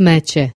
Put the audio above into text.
smeće